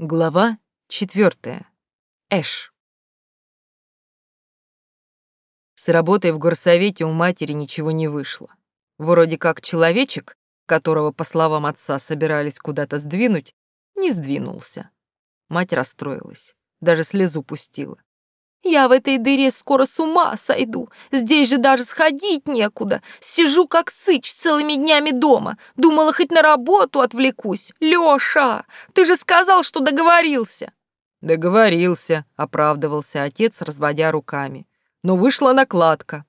Глава четвертая. Эш. С работой в горсовете у матери ничего не вышло. Вроде как человечек, которого, по словам отца, собирались куда-то сдвинуть, не сдвинулся. Мать расстроилась, даже слезу пустила. Я в этой дыре скоро с ума сойду. Здесь же даже сходить некуда. Сижу как сыч целыми днями дома. Думала, хоть на работу отвлекусь. Лёша, ты же сказал, что договорился. Договорился, оправдывался отец, разводя руками. Но вышла накладка.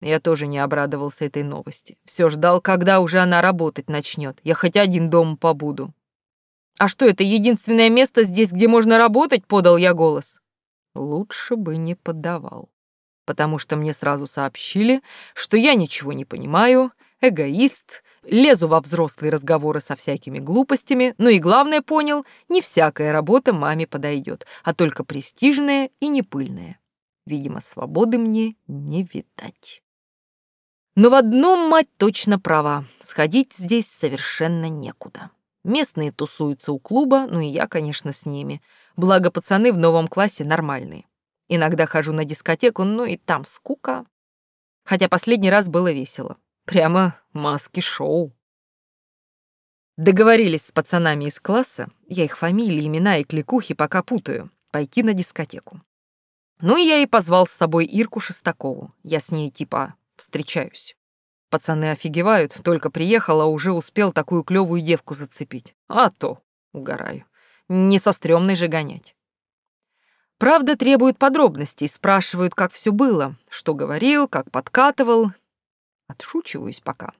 Я тоже не обрадовался этой новости. Все ждал, когда уже она работать начнет. Я хоть один дом побуду. А что, это единственное место здесь, где можно работать? Подал я голос. Лучше бы не поддавал, потому что мне сразу сообщили, что я ничего не понимаю, эгоист, лезу во взрослые разговоры со всякими глупостями, но и главное понял, не всякая работа маме подойдет, а только престижная и непыльная. Видимо, свободы мне не видать. Но в одном мать точно права, сходить здесь совершенно некуда. Местные тусуются у клуба, ну и я, конечно, с ними. Благо, пацаны в новом классе нормальные. Иногда хожу на дискотеку, ну и там скука. Хотя последний раз было весело. Прямо маски-шоу. Договорились с пацанами из класса, я их фамилии, имена и кликухи пока путаю, пойти на дискотеку. Ну и я и позвал с собой Ирку Шестакову. Я с ней типа встречаюсь. Пацаны офигевают, только приехала, уже успел такую клевую девку зацепить. А то, угораю, не со стрёмной же гонять. Правда, требуют подробностей, спрашивают, как все было, что говорил, как подкатывал. Отшучиваюсь пока,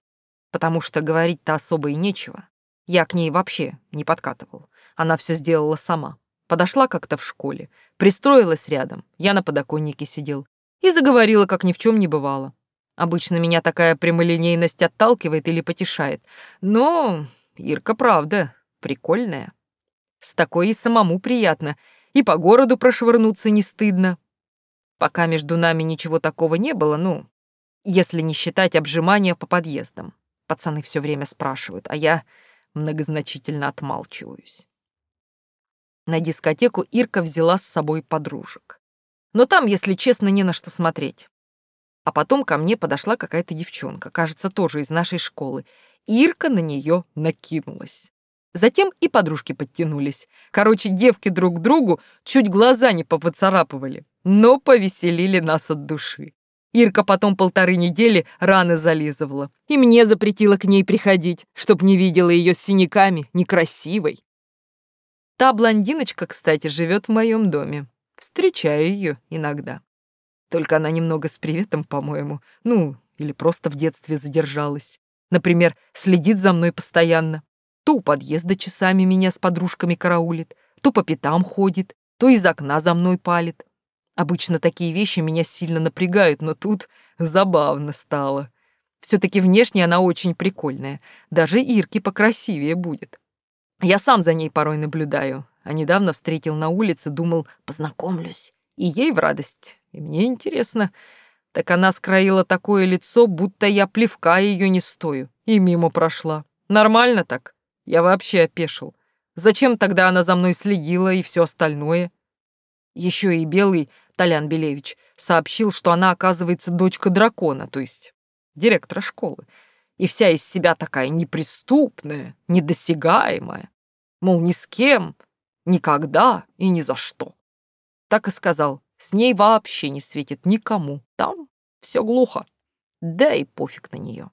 потому что говорить-то особо и нечего. Я к ней вообще не подкатывал. Она все сделала сама. Подошла как-то в школе, пристроилась рядом, я на подоконнике сидел и заговорила, как ни в чем не бывало. Обычно меня такая прямолинейность отталкивает или потешает. Но Ирка правда прикольная. С такой и самому приятно, и по городу прошвырнуться не стыдно. Пока между нами ничего такого не было, ну, если не считать обжимания по подъездам. Пацаны все время спрашивают, а я многозначительно отмалчиваюсь. На дискотеку Ирка взяла с собой подружек. Но там, если честно, не на что смотреть. А потом ко мне подошла какая-то девчонка, кажется, тоже из нашей школы. Ирка на нее накинулась. Затем и подружки подтянулись. Короче, девки друг другу чуть глаза не попоцарапывали, но повеселили нас от души. Ирка потом полторы недели раны зализывала, и мне запретила к ней приходить, чтоб не видела ее с синяками, некрасивой. Та блондиночка, кстати, живет в моем доме. Встречаю ее иногда. Только она немного с приветом, по-моему. Ну, или просто в детстве задержалась. Например, следит за мной постоянно. То у подъезда часами меня с подружками караулит, то по пятам ходит, то из окна за мной палит. Обычно такие вещи меня сильно напрягают, но тут забавно стало. Все-таки внешне она очень прикольная. Даже Ирке покрасивее будет. Я сам за ней порой наблюдаю, а недавно встретил на улице, думал, познакомлюсь. И ей в радость, и мне интересно. Так она скроила такое лицо, будто я плевка ее не стою, и мимо прошла. Нормально так? Я вообще опешил. Зачем тогда она за мной следила и все остальное? Еще и Белый, Толян Белевич, сообщил, что она, оказывается, дочка дракона, то есть директора школы, и вся из себя такая неприступная, недосягаемая. Мол, ни с кем, никогда и ни за что. Так и сказал, с ней вообще не светит никому. Там все глухо. Да и пофиг на нее.